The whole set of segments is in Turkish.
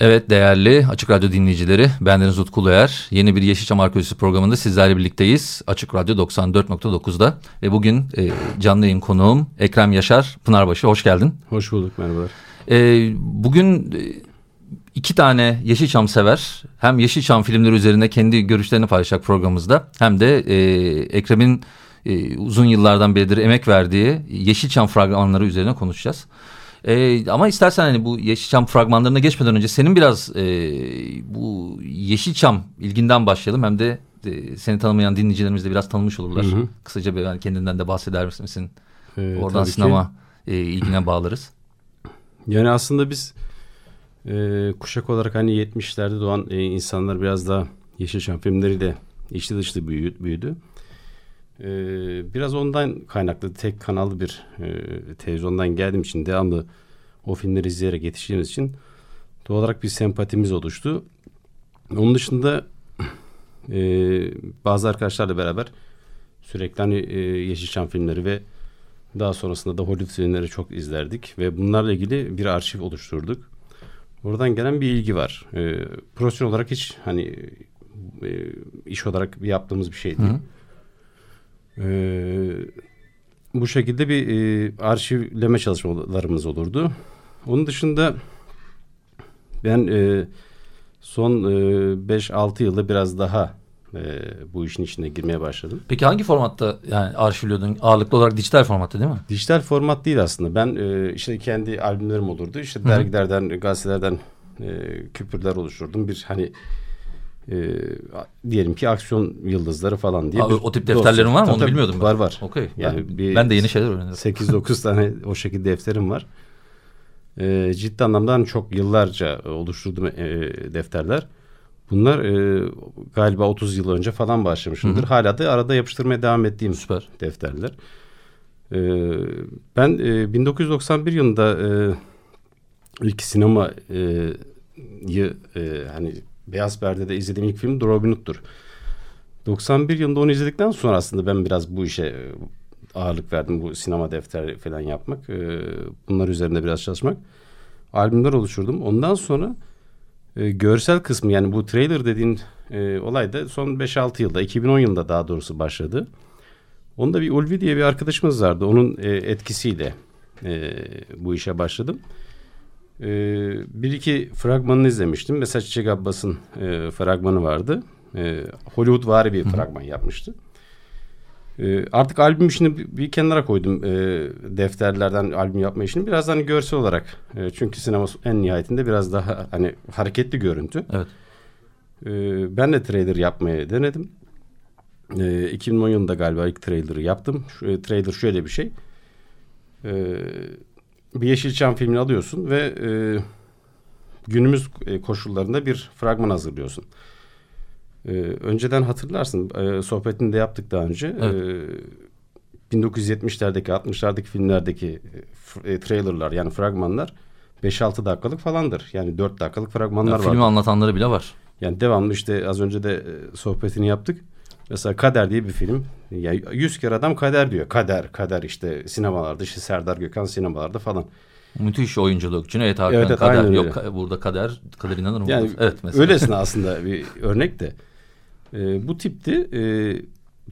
Evet değerli Açık Radyo dinleyicileri, bendeniz Utku Uluer. Yeni bir Yeşilçam Arkeolojisi programında sizlerle birlikteyiz. Açık Radyo 94.9'da ve bugün e, canlı yayın konuğum Ekrem Yaşar Pınarbaşı. Hoş geldin. Hoş bulduk merhabalar. E, bugün e, iki tane Yeşilçam sever hem Yeşilçam filmleri üzerine kendi görüşlerini paylaşacak programımızda hem de e, Ekrem'in e, uzun yıllardan beridir emek verdiği Yeşilçam fragmanları üzerine konuşacağız. Ee, ama istersen hani bu Yeşilçam fragmanlarına geçmeden önce senin biraz e, bu Yeşilçam ilginden başlayalım. Hem de e, seni tanımayan dinleyicilerimiz de biraz tanımış olurlar. Hı hı. Kısaca bir yani kendinden de bahseder misin? Ee, Oradan sinema e, ilgine bağlarız. Yani aslında biz e, kuşak olarak hani 70'lerde doğan e, insanlar biraz daha Yeşilçam filmleriyle içli dışlı büyüdü. büyüdü. Ee, biraz ondan kaynaklı tek kanallı bir e, televizyondan geldiğim için devamlı o filmleri izleyerek yetiştiğimiz için doğal olarak bir sempatimiz oluştu. Onun dışında e, bazı arkadaşlarla beraber sürekli hani e, Yeşilçam filmleri ve daha sonrasında da Hollywood filmleri çok izlerdik ve bunlarla ilgili bir arşiv oluşturduk. Oradan gelen bir ilgi var. E, profesyonel olarak hiç hani e, iş olarak yaptığımız bir şey değil. Hı. Ee, bu şekilde bir e, arşivleme çalışmalarımız olurdu. Onun dışında ben e, son 5-6 e, yılda biraz daha e, bu işin içine girmeye başladım. Peki hangi formatta yani arşivliyordun? Ağırlıklı olarak dijital formatta değil mi? Dijital format değil aslında. Ben e, işte kendi albümlerim olurdu. İşte Hı-hı. dergilerden, gazetelerden e, küpürler oluşturdum. Bir hani e, diyelim ki aksiyon yıldızları falan diye. Abi, o tip defterlerin var mı? Onu bilmiyordum. Var var. Okay. Yani, yani ben de yeni şeyler öğrendim. 8-9 tane o şekilde defterim var. E, ciddi anlamda hani çok yıllarca oluşturduğum e, defterler. Bunlar e, galiba 30 yıl önce falan başlamışımdır. Hı hı. Hala da arada yapıştırmaya devam ettiğim Süper. defterler. E, ben e, 1991 yılında e, ilk sinemayı e, hani Beyaz Perde'de izlediğim ilk film Robin Hood'dur. 91 yılında onu izledikten sonra aslında ben biraz bu işe e, ağırlık verdim. Bu sinema defteri falan yapmak. E, bunlar üzerinde biraz çalışmak. Albümler oluşturdum. Ondan sonra e, görsel kısmı yani bu trailer dediğin olay da son 5-6 yılda 2010 yılında daha doğrusu başladı. Onda bir Ulvi diye bir arkadaşımız vardı. Onun etkisiyle bu işe başladım. E, bir iki fragmanını izlemiştim. Mesela Çiçek Abbas'ın e, fragmanı vardı. E, Hollywood vari bir Hı. fragman yapmıştı. E, artık albüm işini bir, kenara koydum. E, defterlerden albüm yapma işini. Biraz hani görsel olarak. E, çünkü sinema en nihayetinde biraz daha hani hareketli görüntü. Evet. E, ben de trailer yapmaya denedim. E, 2010 yılında galiba ilk trailer'ı yaptım. Şu, e, trailer şöyle bir şey. E, bir Yeşilçam filmini alıyorsun ve e, günümüz e, koşullarında bir fragman hazırlıyorsun. E, önceden hatırlarsın e, sohbetini de yaptık daha önce. Evet. E, 1970'lerdeki 60'lardaki filmlerdeki e, trailerlar yani fragmanlar 5-6 dakikalık falandır. Yani 4 dakikalık fragmanlar var. Filmi anlatanları bile var. Yani devamlı işte az önce de e, sohbetini yaptık. Mesela Kader diye bir film. Yani yüz kere adam kader diyor. Kader, kader işte sinemalarda işte Serdar Gökhan sinemalarda falan. Müthiş oyunculuk. Cüneyt Arkın evet, evet, kader yok burada kader kader inanır mı? Yani evet mesela. Öylesine aslında bir örnek de. E, bu tipti. E,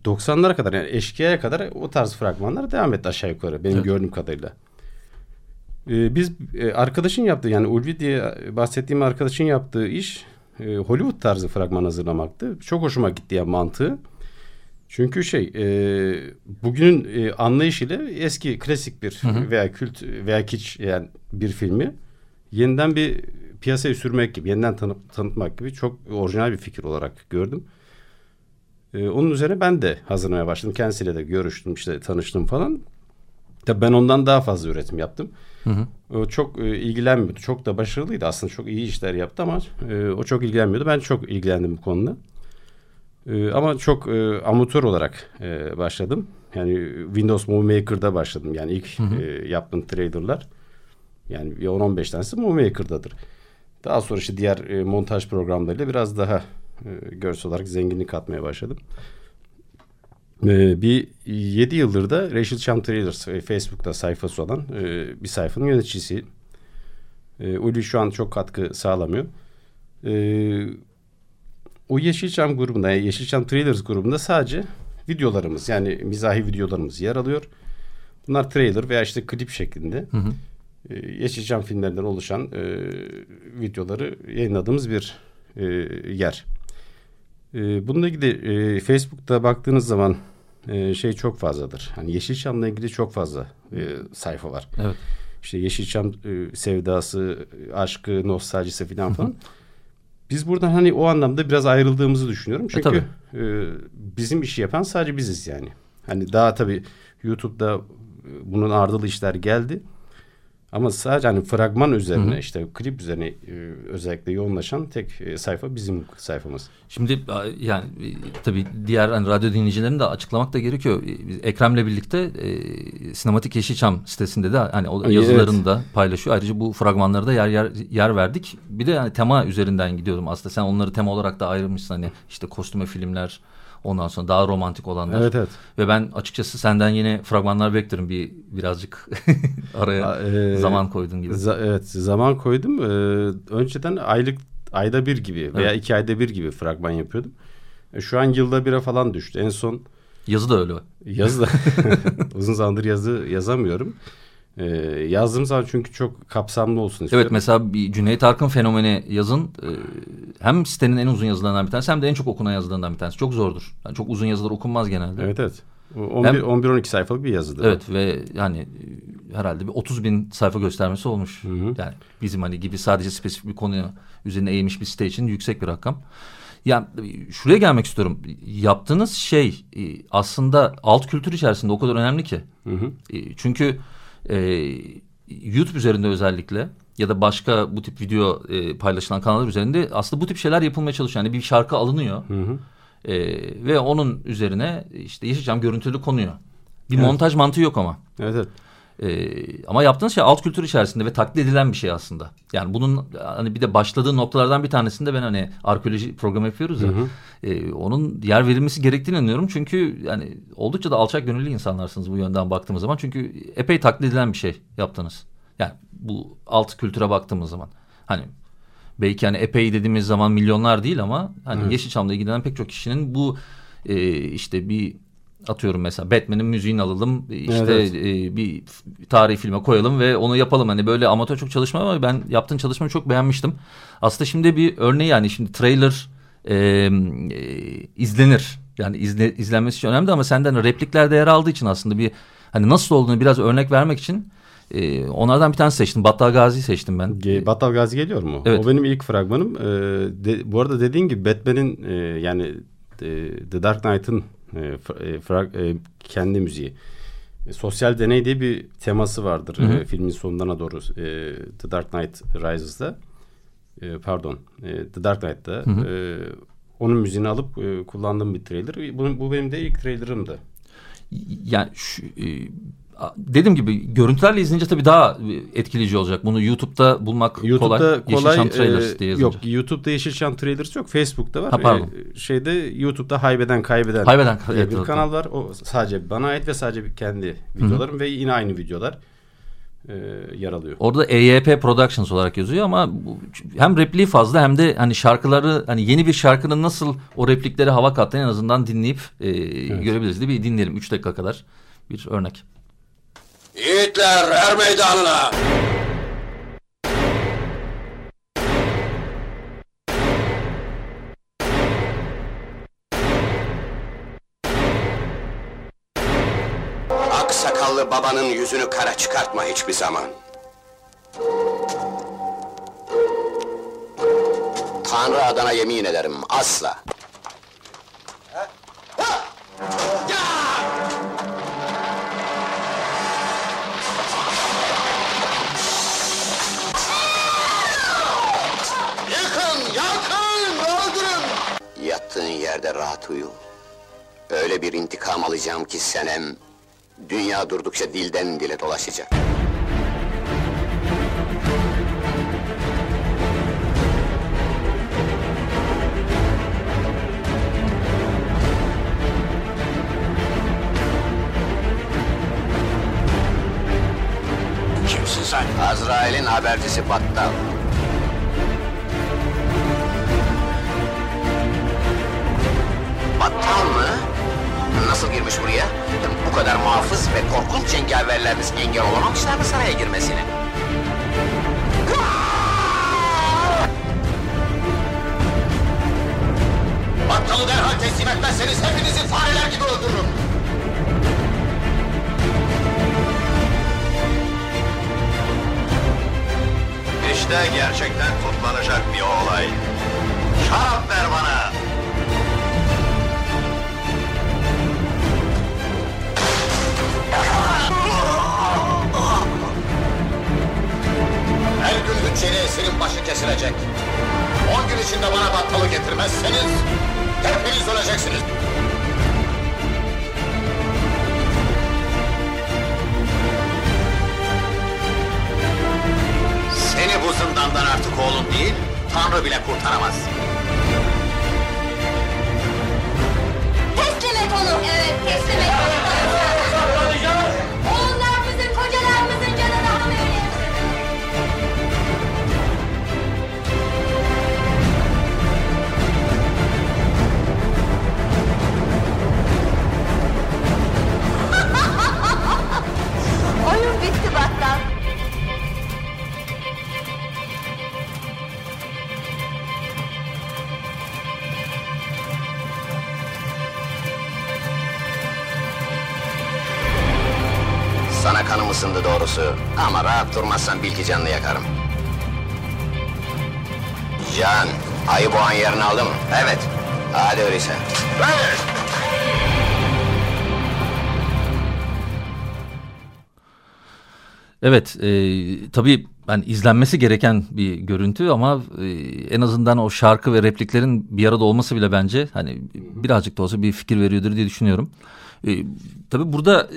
90'lara kadar yani eşkıya'ya kadar o tarz fragmanlar devam etti aşağı yukarı benim evet. gördüğüm kadarıyla. E, biz e, arkadaşın yaptığı yani Ulvi diye bahsettiğim arkadaşın yaptığı iş e, Hollywood tarzı fragman hazırlamaktı. Çok hoşuma gitti ya mantığı. Çünkü şey e, bugünün e, anlayışıyla eski klasik bir hı hı. veya kült veya kiç yani bir filmi yeniden bir piyasaya sürmek gibi, yeniden tanı, tanıtmak gibi çok orijinal bir fikir olarak gördüm. E, onun üzerine ben de hazırlamaya başladım. Kendisiyle de görüştüm, işte tanıştım falan. Tabii ben ondan daha fazla üretim yaptım. O çok e, ilgilenmiyordu. Çok da başarılıydı. Aslında çok iyi işler yaptı ama e, o çok ilgilenmiyordu. Ben çok ilgilendim bu konuda. E, ama çok e, amatör olarak e, başladım. Yani Windows Movie Maker'da başladım. Yani ilk e, yaptığım trailerlar. Yani bir 10-15 tanesi Movie Maker'dadır. Daha sonra işte diğer e, montaj programlarıyla biraz daha e, görsel olarak zenginlik katmaya başladım. E, bir 7 yıldır da Rachel Cham Trailers e, Facebook'ta sayfası olan e, bir sayfanın yöneticisi. E, Uli şu an çok katkı sağlamıyor. E, o Yeşilçam grubunda, yani Yeşilçam Trailers grubunda sadece videolarımız yani mizahi videolarımız yer alıyor. Bunlar trailer veya işte klip şeklinde. Hı hı. E, Yeşilçam filmlerinden oluşan e, videoları yayınladığımız bir e, yer. E, bununla ilgili e, Facebook'ta baktığınız zaman e, şey çok fazladır. Hani Yeşilçam'la ilgili çok fazla e, sayfa var. Evet. İşte Yeşilçam e, sevdası, aşkı, nostaljisi falan falan. Biz buradan hani o anlamda biraz ayrıldığımızı düşünüyorum. Çünkü e, e, bizim işi yapan sadece biziz yani. Hani daha tabii YouTube'da e, bunun ardılı işler geldi. Ama sadece hani fragman üzerine Hı-hı. işte klip üzerine e, özellikle yoğunlaşan tek e, sayfa bizim sayfamız. Şimdi yani e, tabii diğer hani radyo dinleyicilerin de açıklamak da gerekiyor. Ekrem'le birlikte e, Sinematik Yeşilçam sitesinde de hani o yazılarını evet. da paylaşıyor. Ayrıca bu fragmanları da yer yer yer verdik. Bir de yani tema üzerinden gidiyordum aslında. Sen onları tema olarak da ayırmışsın hani işte kostüme filmler, Ondan sonra daha romantik olanlar. Evet evet. Ve ben açıkçası senden yine fragmanlar bekliyorum bir birazcık araya ee, zaman koydun gibi. Za evet zaman koydum. Ee, önceden aylık ayda bir gibi veya evet. iki ayda bir gibi fragman yapıyordum. E, şu an yılda bire falan düştü. En son Yazı da öyle. Yazı da uzun zamandır yazı yazamıyorum. Ee, yazdığım zaman çünkü çok kapsamlı olsun istiyorum. Evet mesela bir Cüneyt Arkın fenomeni yazın e, hem sitenin en uzun yazılarından bir tanesi hem de en çok okunan yazılarından bir tanesi. Çok zordur. Yani çok uzun yazılar okunmaz genelde. Evet evet. 11-12 sayfalık bir yazıdır. Evet ve yani e, herhalde bir 30 bin sayfa göstermesi olmuş. Hı hı. Yani bizim hani gibi sadece spesifik bir konuya üzerine eğilmiş bir site için yüksek bir rakam. Yani şuraya gelmek istiyorum. Yaptığınız şey e, aslında alt kültür içerisinde o kadar önemli ki. Hı hı. Çünkü e, YouTube üzerinde özellikle ya da başka bu tip video e, paylaşılan kanallar üzerinde aslında bu tip şeyler yapılmaya çalışıyor. Yani bir şarkı alınıyor hı hı. E, ve onun üzerine işte Yeşilçam görüntülü konuyor. Bir evet. montaj mantığı yok ama. Evet, evet. Ee, ama yaptığınız şey alt kültür içerisinde ve taklit edilen bir şey aslında. Yani bunun hani bir de başladığı noktalardan bir tanesinde ben hani arkeoloji programı yapıyoruz ya. Hı hı. E, onun yer verilmesi gerektiğini inanıyorum. Çünkü yani oldukça da alçak gönüllü insanlarsınız bu yönden baktığımız zaman. Çünkü epey taklit edilen bir şey yaptınız. Yani bu alt kültüre baktığımız zaman. Hani belki hani epey dediğimiz zaman milyonlar değil ama hani evet. Yeşilçam'la ilgilenen pek çok kişinin bu e, işte bir atıyorum mesela Batman'in müziğini alalım işte evet. e, bir tarihi filme koyalım ve onu yapalım. Hani böyle amatör çok çalışma ama ben yaptığın çalışmayı çok beğenmiştim. Aslında şimdi bir örneği yani şimdi trailer e, e, izlenir. Yani izle, izlenmesi için önemli ama senden repliklerde yer aldığı için aslında bir hani nasıl olduğunu biraz örnek vermek için e, onlardan bir tane seçtim. Battal Gazi'yi seçtim ben. Ge Battal Gazi geliyor mu? Evet. O benim ilk fragmanım. Ee, de, bu arada dediğin gibi Batman'in e, yani e, The Dark Knight'ın e, e, frag, e, kendi müziği. E, sosyal deney diye bir teması vardır hı hı. E, filmin sonlarına doğru e, The Dark Knight Rises'da. E, pardon e, The Dark Knight'ta. Hı hı. E, onun müziğini alıp e, kullandığım bir trailer. Bu, bu benim de ilk trailerımdı. Yani şu, e, dediğim gibi görüntülerle izleyince tabii daha etkileyici olacak. Bunu YouTube'da bulmak YouTube'da kolay. kolay Yeşilçam Trailers e, diye yazınca. Yok YouTube'da Yeşilçam Trailers yok. Facebook'ta var. Ha, pardon. E, şeyde YouTube'da Haybeden Kaybeden, Haybeden, diye evet, bir evet, kanal var. O sadece bana ait ve sadece kendi videolarım Hı-hı. ve yine aynı videolar e, yer alıyor. Orada EYP Productions olarak yazıyor ama bu, hem repliği fazla hem de hani şarkıları hani yeni bir şarkının nasıl o replikleri hava kattığını en azından dinleyip e, evet. görebiliriz. Bir dinleyelim 3 dakika kadar bir örnek. Yiğitler er meydanına! Aksakallı babanın yüzünü kara çıkartma hiçbir zaman. Tanrı adına yemin ederim asla. Rahat uyu. Öyle bir intikam alacağım ki senem... ...dünya durdukça dilden dile dolaşacak. Kimsin sen? Azrail'in habercisi. Battal Nasıl girmiş buraya? Bu kadar muhafız ve korkunç cengaverleriniz engel olamamışlar mı saraya girmesine? Battalı derhal teslim etmezseniz hepinizi fareler gibi öldürürüm. İşte gerçekten kutlanacak bir olay. Şarap ver bana. Kesilecek. On gün içinde bana battalı getirmezseniz hepiniz öleceksiniz. Seni bu zindandan artık oğlun değil, Tanrı bile kurtaramaz. Doğrusu. Ama rahat durmazsan bil ki canını yakarım. Can, ayı boğan yerini aldı mı? Evet. Hadi öyleyse. Evet. Evet, e, tabii ben izlenmesi gereken bir görüntü ama e, en azından o şarkı ve repliklerin bir arada olması bile bence hani birazcık da olsa bir fikir veriyordur diye düşünüyorum. E, tabii burada e,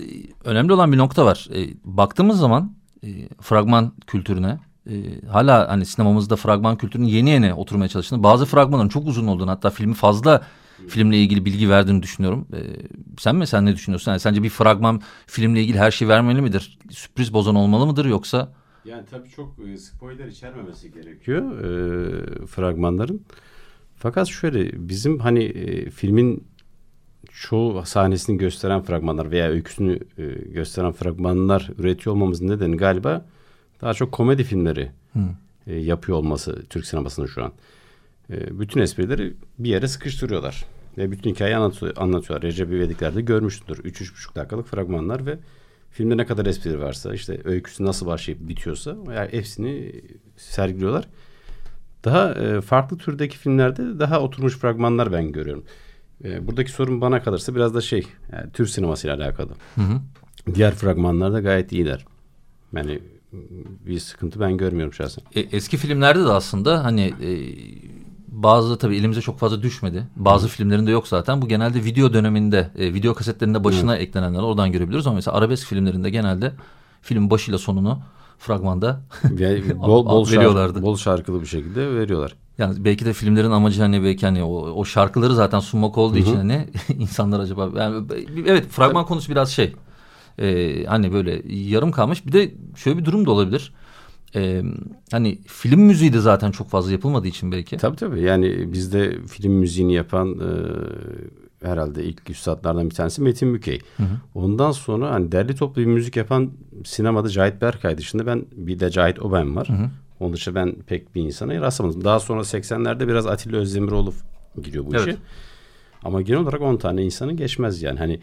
önemli olan bir nokta var. E, baktığımız zaman e, fragman kültürüne e, hala hani sinemamızda fragman kültürünün yeni yeni oturmaya çalıştığını, bazı fragmanların çok uzun olduğunu hatta filmi fazla filmle ilgili bilgi verdiğini düşünüyorum. E, sen mi sen ne düşünüyorsun? Yani sence bir fragman filmle ilgili her şeyi vermeli midir? Sürpriz bozan olmalı mıdır yoksa? Yani tabii çok e, spoiler içermemesi gerekiyor e, fragmanların. Fakat şöyle bizim hani e, filmin çoğu sahnesini gösteren fragmanlar veya öyküsünü e, gösteren fragmanlar üretiyor olmamızın nedeni galiba daha çok komedi filmleri e, yapıyor olması Türk sinemasının şu an. E, bütün esprileri bir yere sıkıştırıyorlar. Ve bütün hikayeyi anlatıyor, anlatıyorlar. Recep İvedikler'de görmüştür. 3-3,5 dakikalık fragmanlar ve filmde ne kadar espri varsa işte öyküsü nasıl başlayıp bitiyorsa yani hepsini sergiliyorlar. Daha e, farklı türdeki filmlerde daha oturmuş fragmanlar ben görüyorum. E, buradaki sorun bana kalırsa biraz da şey yani Türk sinemasıyla alakalı. Diğer fragmanlarda gayet iyiler. Yani bir sıkıntı ben görmüyorum şahsen. E, eski filmlerde de aslında hani e, bazı tabii elimize çok fazla düşmedi. Bazı filmlerinde yok zaten. Bu genelde video döneminde, e, video kasetlerinde başına eklenenler oradan görebiliyoruz. Ama mesela arabesk filmlerinde genelde film başıyla sonunu fragmanda Yani bol, bol, şarkı, veriyorlardı. bol şarkılı bir şekilde veriyorlar. Yani belki de filmlerin amacı hani belki hani o, o şarkıları zaten sunmak olduğu için hani insanlar acaba yani evet fragman konusu biraz şey e, hani böyle yarım kalmış. Bir de şöyle bir durum da olabilir. E, hani film müziği de zaten çok fazla yapılmadığı için belki. Tabii tabii yani bizde film müziğini yapan e, herhalde ilk üstadlardan bir tanesi Metin Mükey. Ondan sonra hani derli toplu bir müzik yapan sinemada Cahit Berkay dışında ben bir de Cahit Oben var. Onun dışında ben pek bir insana rastlamadım. Daha sonra 80'lerde biraz Atilla Özdemiroğlu giriyor bu Evet. işe. Ama genel olarak 10 tane insanı geçmez yani. Hani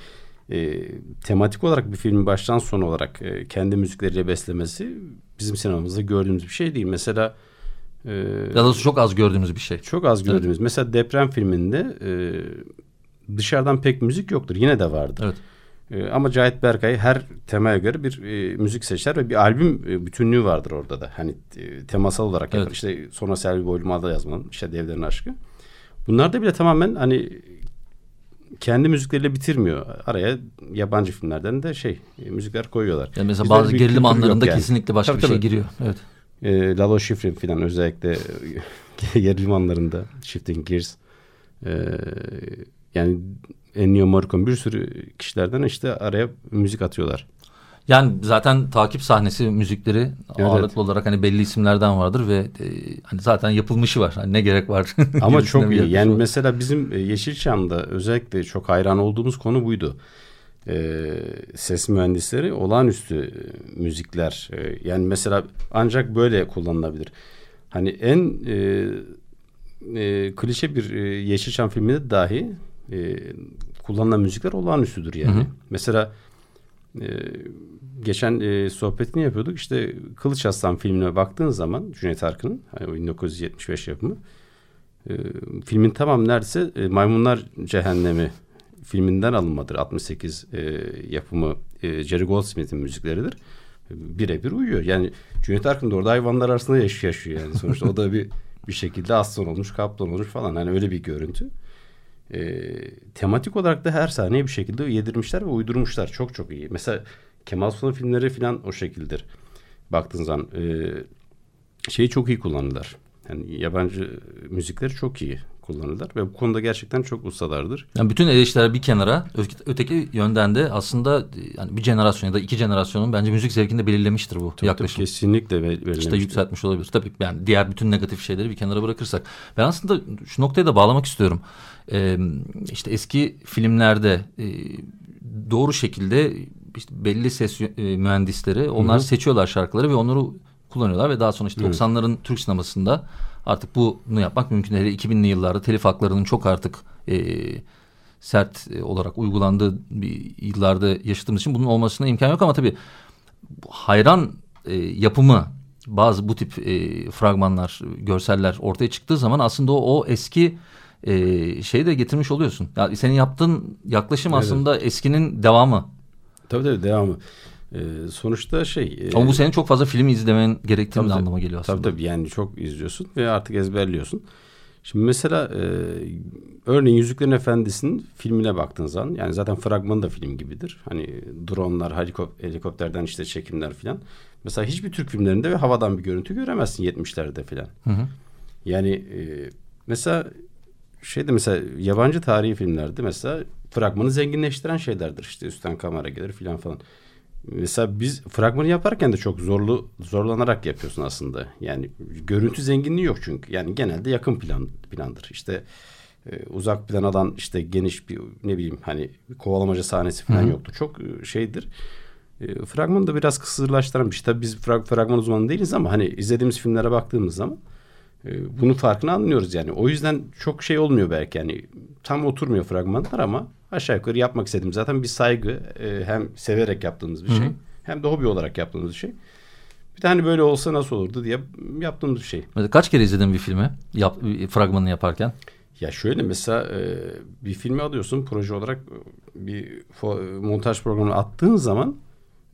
e, tematik olarak bir filmin baştan sona olarak e, kendi müzikleriyle beslemesi bizim sinemamızda gördüğümüz bir şey değil. Mesela e, Ya da çok az gördüğümüz bir şey. çok az gördüğümüz. Mesela deprem filminde e, dışarıdan pek müzik yoktur. Yine de vardır. Evet. E, ama Cahit Berkay her temaya göre bir e, müzik seçer ve bir albüm e, bütünlüğü vardır orada da. Hani e, temasal olarak yapar. Evet. İşte sonra Selvi Boyluma'da yazmanın işte Devlerin Aşkı. Bunlarda bile tamamen hani kendi müzikleriyle bitirmiyor. Araya yabancı filmlerden de şey e, müzikler koyuyorlar. Yani mesela Bizde bazı gerilim anlarında yani. kesinlikle başka Tabii, bir şey tabii. giriyor. Evet. E, Lalo Schifrin falan özellikle e, gerilim anlarında Shifting Gears e, yani Ennio Morricone bir sürü kişilerden işte araya müzik atıyorlar. Yani zaten takip sahnesi müzikleri ağırlıklı olarak hani belli isimlerden vardır ve e, hani zaten yapılmışı var. Hani ne gerek var? Ama çok iyi. Yani var. mesela bizim e, Yeşilçam'da özellikle çok hayran olduğumuz konu buydu. Ee, ses mühendisleri olağanüstü e, müzikler. e, yani mesela ancak böyle kullanılabilir. Hani en e, e, klişe bir e, Yeşilçam filminde dahi e, kullanılan müzikler olağanüstüdür yani. Mesela e, geçen e, sohbetini yapıyorduk. İşte Kılıç Aslan filmine baktığın zaman Cüneyt Arkın'ın hani o 1975 yapımı e, filmin tamam neredeyse e, Maymunlar Cehennemi filminden alınmadır. 68 e, yapımı e, Jerry Goldsmith'in müzikleridir. Birebir uyuyor. Yani Cüneyt Arkın da orada hayvanlar arasında yaş yaşıyor yani. Sonuçta o da bir bir şekilde aslan olmuş, kaplan olmuş falan. Hani öyle bir görüntü. E, tematik olarak da her sahneye bir şekilde yedirmişler ve uydurmuşlar. Çok çok iyi. Mesela Kemal Sunal filmleri falan o şekildir. Baktığın zaman e, şeyi çok iyi kullanırlar. Yani yabancı müzikleri çok iyi kullanırlar ve bu konuda gerçekten çok ustalardır. Yani bütün eleştiriler bir kenara, öteki, yönden de aslında yani bir jenerasyon ya da iki jenerasyonun bence müzik zevkini de belirlemiştir bu Tabii, yaklaşım. tabii, kesinlikle verilmiştir. İşte yükseltmiş olabilir. Tabii yani diğer bütün negatif şeyleri bir kenara bırakırsak. Ben aslında şu noktaya da bağlamak istiyorum. Ee, işte eski filmlerde e, doğru şekilde işte belli ses e, mühendisleri onlar seçiyorlar şarkıları ve onları kullanıyorlar ve daha sonra işte 90'ların Türk sinemasında artık bunu yapmak mümkün değil. 2000'li yıllarda telif haklarının çok artık e, sert e, olarak uygulandığı bir yıllarda yaşadığımız için bunun olmasına imkan yok ama tabii hayran e, yapımı bazı bu tip e, fragmanlar, görseller ortaya çıktığı zaman aslında o, o eski e, şeyi de getirmiş oluyorsun. Yani senin yaptığın yaklaşım Evet. aslında eskinin devamı. Tabii tabii devamı. Ee, sonuçta şey... e, Ama bu senin çok fazla film izlemen gerektiğini Tabii, de anlama geliyor aslında. Tabii tabii yani çok izliyorsun ve artık ezberliyorsun. Şimdi mesela e, örneğin Yüzüklerin Efendisi'nin filmine baktığın zaman yani zaten fragmanı da film gibidir. Hani dronlar, helikop- helikopterden işte çekimler filan. Mesela hiçbir Türk filmlerinde ve havadan bir görüntü göremezsin 70'lerde filan. Yani e, mesela şeyde mesela yabancı tarihi filmlerde mesela fragmanı zenginleştiren şeylerdir. İşte üstten kamera gelir filan falan. Mesela biz fragmanı yaparken de çok zorlu zorlanarak yapıyorsun aslında. Yani görüntü zenginliği yok çünkü. Yani genelde yakın plan plandır. İşte e, uzak plan alan işte geniş bir ne bileyim hani kovalamaca sahnesi falan yoktu. Çok e, şeydir. E, fragmanı da biraz kısırlaştıran bir şey. Tabii biz frag- fragman uzmanı değiliz ama hani izlediğimiz filmlere baktığımız zaman e, bunun farkını anlıyoruz yani. O yüzden çok şey olmuyor belki yani tam oturmuyor fragmanlar ama aşağı yukarı yapmak istediğim zaten bir saygı e, hem severek yaptığımız bir şey hem de hobi olarak yaptığımız bir şey. Bir tane böyle olsa nasıl olurdu diye yaptığımız bir şey. Mesela kaç kere izledin bir filmi yap, fragmanını yaparken? Ya şöyle mesela e, bir filmi alıyorsun proje olarak bir montaj programına attığın zaman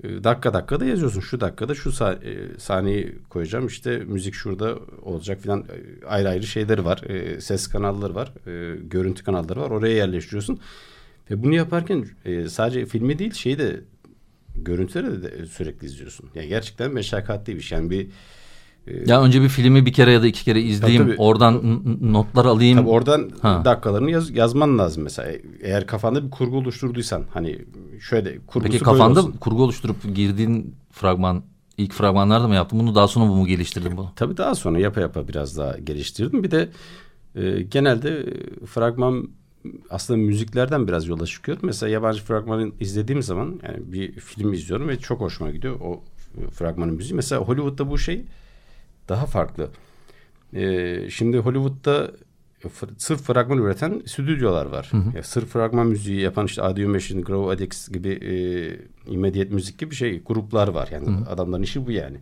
e, dakika dakikada yazıyorsun. Şu dakikada şu e, sahneyi koyacağım. İşte müzik şurada olacak filan E, ayrı ayrı şeyleri var. E, ses kanalları var. Görüntü kanalları var. Oraya yerleştiriyorsun. Ve bunu yaparken sadece filmi değil şeyi de görüntüleri de sürekli izliyorsun. Yani gerçekten meşakkatli bir şey. Yani bir Ya önce bir filmi bir kere ya da iki kere izleyeyim, Tabii, oradan notlar alayım. Tabii oradan Ha. dakikalarını yaz- yazman lazım mesela. Eğer kafanda bir kurgu oluşturduysan hani şöyle kurgusu Peki kafanda kurgu oluşturup girdiğin fragman, ilk fragmanlarda mı yaptın? Bunu daha sonra mı geliştirdin bunu? Tabii daha sonra yapa yapa biraz daha geliştirdim. Bir de e, genelde fragman aslında müziklerden biraz yola çıkıyorum. Mesela yabancı fragmanı izlediğim zaman yani bir film izliyorum ve çok hoşuma gidiyor o e, fragmanın müziği. Mesela Hollywood'da bu şey daha farklı. E, şimdi Hollywood'da sırf fragman üreten stüdyolar var. Ya, sırf fragman müziği yapan işte Audio Machine, Grow Addicts gibi e, Immediate Müzik gibi şey gruplar var. Yani adamların işi bu yani.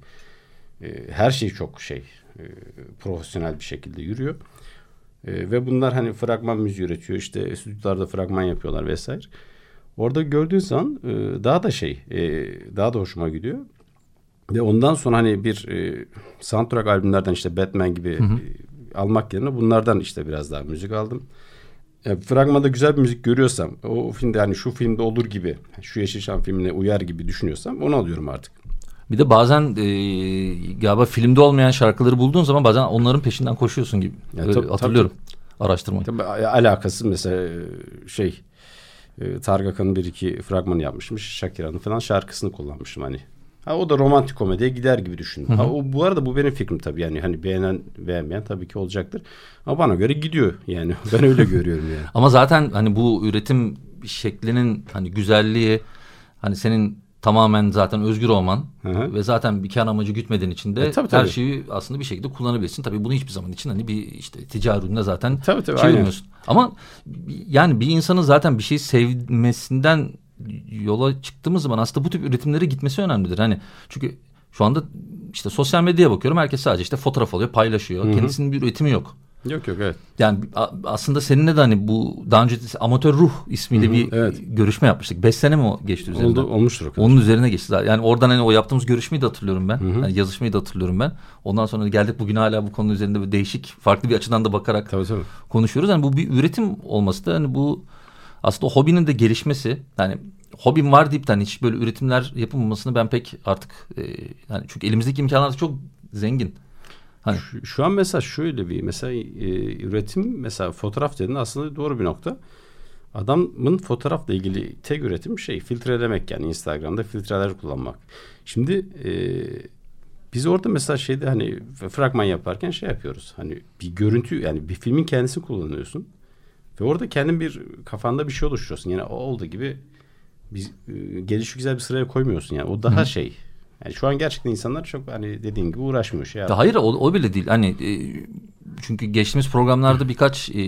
E, her şey çok şey e, profesyonel bir şekilde yürüyor. E, ve bunlar hani fragman müziği üretiyor. İşte stüdyolarda fragman yapıyorlar vesaire. Orada gördüğün zaman e, daha da şey e, daha da hoşuma gidiyor. Ve ondan sonra hani bir e, soundtrack albümlerden işte Batman gibi e, almak yerine bunlardan işte biraz daha müzik aldım. Yani fragmanda güzel bir müzik görüyorsam, o filmde yani şu filmde olur gibi, şu Yeşilçam filmine uyar gibi düşünüyorsam onu alıyorum artık. Bir de bazen e, galiba filmde olmayan şarkıları bulduğun zaman bazen onların peşinden koşuyorsun gibi. Ya Öyle tabii, hatırlıyorum araştırmayı. Tabii alakası mesela e, şey e, Targakan'ın bir iki fragmanı yapmışmış. Shakira'nın falan şarkısını kullanmışım hani. Ha, o da romantik komediye gider gibi düşündüm. Ha, o, bu arada bu benim fikrim tabii yani hani beğenen beğenmeyen tabii ki olacaktır. Ama bana göre gidiyor yani ben öyle görüyorum yani. Ama zaten hani bu üretim şeklinin hani güzelliği hani senin tamamen zaten özgür olman Hı hı. ve zaten bir kar amacı gütmediğin için de E, tabii, her tabii. şeyi aslında bir şekilde kullanabilirsin. Tabii bunu hiçbir zaman için hani bir işte ticari üründe zaten Tabii, tabii, çevirmiyorsun. Ama yani bir insanın zaten bir şeyi sevmesinden yola çıktığımız zaman aslında bu tip üretimlere gitmesi önemlidir. Hani çünkü şu anda işte sosyal medyaya bakıyorum herkes sadece işte fotoğraf alıyor paylaşıyor. Kendisinin bir üretimi yok. Yok yok evet. Yani aslında seninle de hani bu daha önce amatör ruh ismiyle bir evet. görüşme yapmıştık. Beş sene mi geçti üzerinden? Oldu, olmuştur o kadar. Onun üzerine geçti. Yani oradan hani o yaptığımız görüşmeyi de hatırlıyorum ben. Yani yazışmayı da hatırlıyorum ben. Ondan sonra geldik bugün hala bu konu üzerinde bir değişik farklı bir açıdan da bakarak Tabii tabii. konuşuyoruz. Yani bu bir üretim olması da hani bu aslında hobinin de gelişmesi. Yani hobim var deyip de hani hiç böyle üretimler yapılmamasını ben pek artık e, yani çünkü elimizdeki imkanlar da çok zengin. Hani Şu, şu an mesela şöyle bir mesela e, üretim mesela fotoğraf dedin aslında doğru bir nokta. Adamın fotoğrafla ilgili tek üretim şey filtrelemek yani Instagram'da filtreler kullanmak. Şimdi e, biz orada mesela şeyde hani fragman yaparken şey yapıyoruz. Hani bir görüntü yani bir filmin kendisi kullanıyorsun. Ve orada kendin bir kafanda bir şey oluşturuyorsun. Yani o olduğu gibi biz e, gelişi güzel bir sıraya koymuyorsun yani. O daha şey. Yani şu an gerçekten insanlar çok hani dediğin gibi uğraşmıyor şey Ya yapmıyor. hayır o, o bile değil. Hani e, çünkü geçtiğimiz programlarda birkaç e,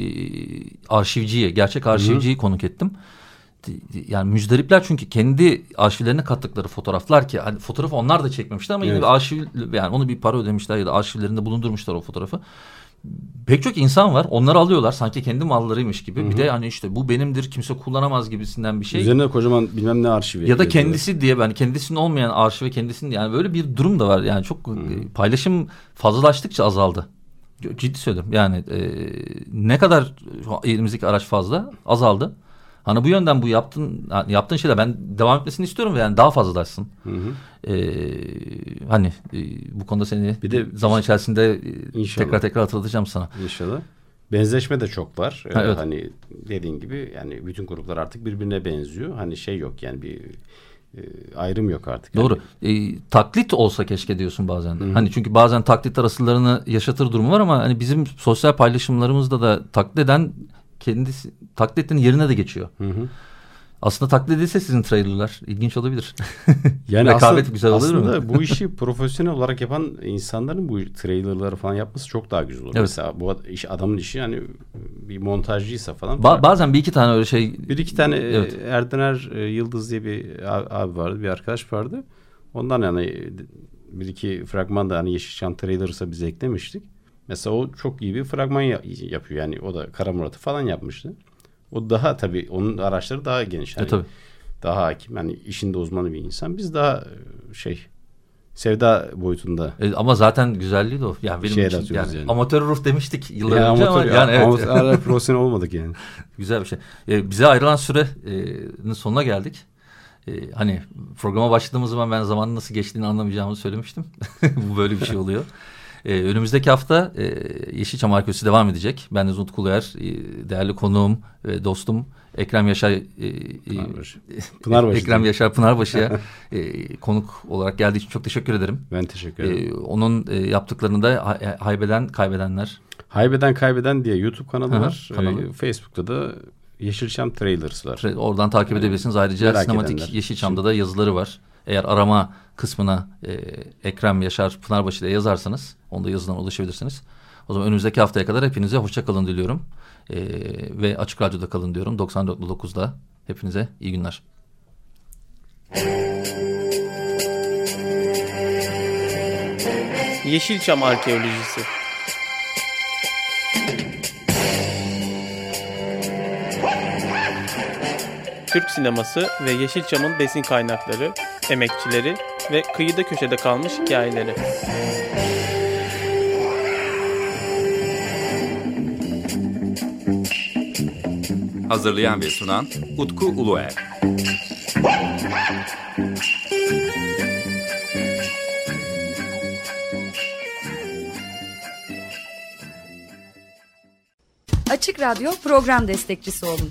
arşivciyi, gerçek arşivciyi konuk ettim. Yani müzdaripler çünkü kendi arşivlerine kattıkları fotoğraflar ki hani fotoğrafı onlar da çekmemişler ama yine Evet. bir arşiv yani onu bir para ödemişler ya da arşivlerinde bulundurmuşlar o fotoğrafı. Pek çok insan var. Onları alıyorlar sanki kendi mallarıymış gibi. Bir de hani işte bu benimdir kimse kullanamaz gibisinden bir şey. Üzerine kocaman bilmem ne arşivi. Ya da kendisi diye yani kendisinin olmayan arşive kendisinin yani böyle bir durum da var. Yani çok e, paylaşım fazlalaştıkça azaldı. Ciddi söylüyorum. Yani e, ne kadar an elimizdeki araç fazla azaldı. Hani bu yönden bu yaptığın yani yaptığın şeyler ben devam etmesini istiyorum ve yani daha fazlalaşsın. E, hani e, bu konuda seni Bir de- zaman içerisinde e, İnşallah. tekrar tekrar hatırlatacağım sana. İnşallah. Benzeşme de çok var. Ee, Ha, evet. Hani dediğin gibi yani bütün gruplar artık birbirine benziyor. Hani şey yok yani bir e, ayrım yok artık. Yani Doğru. E, taklit olsa keşke diyorsun bazen de. Hani çünkü bazen taklit arasılarını yaşatır durumu var ama hani bizim sosyal paylaşımlarımızda da taklit eden kendisi taklit ettiğinin yerine de geçiyor. Aslında taklit edilse sizin trailerlar ilginç olabilir. Yani Rekabet aslında, güzel olur aslında mu? bu işi profesyonel olarak yapan insanların bu trailerları falan yapması çok daha güzel olur. Evet. Mesela bu iş, adamın işi yani bir montajcıysa falan. Ba- bazen bir iki tane öyle şey Bir iki tane e, Evet. Erdener e, Yıldız diye bir abi vardı, bir arkadaş vardı. Ondan yani bir iki fragman da hani Yeşilçam Trailers'a bize eklemiştik. Mesela o çok iyi bir fragman ya- yapıyor yani o da Kara Murat'ı falan yapmıştı. O daha tabii onun araçları daha geniş. Hani E, tabii. Daha hakim yani işinde uzmanı bir insan. Biz daha e, şey sevda boyutunda. E, ama zaten güzelliği de o. Yani benim şey için yani, yani. amatör ruh demiştik yıllar Yani önce ama amatör- yani evet. amatör- profesyonel olmadık yani. Güzel bir şey. Ee, bize ayrılan sürenin sonuna geldik. Ee, hani programa başladığımız zaman ben zamanın nasıl geçtiğini anlamayacağımı söylemiştim. Bu böyle bir şey oluyor. Ee, önümüzdeki hafta e, Yeşilçam Arkeolojisi devam edecek. Ben de Zut Kuluer, e, değerli konuğum ve dostum Ekrem Yaşar e, e, Pınarbaşı. Pınarbaşı Ekrem. Yaşar Pınarbaşı'ya e, konuk olarak geldiği için çok teşekkür ederim. Ben teşekkür ederim. Ee, onun e, yaptıklarını da hay- haybeden kaybedenler Haybeden Kaybeden diye YouTube kanalı Hı hı, var. kanalı. Ee, Facebook'ta da Yeşilçam Trailers var. Oradan takip edebilirsiniz. Ayrıca Merak Sinematik edenler. Yeşilçam'da da yazıları var. Eğer arama kısmına e, Ekrem Yaşar Pınarbaşı diye yazarsanız onu da yazıdan ulaşabilirsiniz. O zaman önümüzdeki haftaya kadar hepinize hoşça kalın diliyorum. E, ve Açık Radyo'da kalın diyorum. 94.9'da. Hepinize iyi günler. Yeşilçam Arkeolojisi Türk sineması ve Yeşilçam'ın besin kaynakları, emekçileri ve kıyıda köşede kalmış hikayeleri. Hazırlayan ve sunan Utku Uluer. Açık Radyo program destekçisi olun.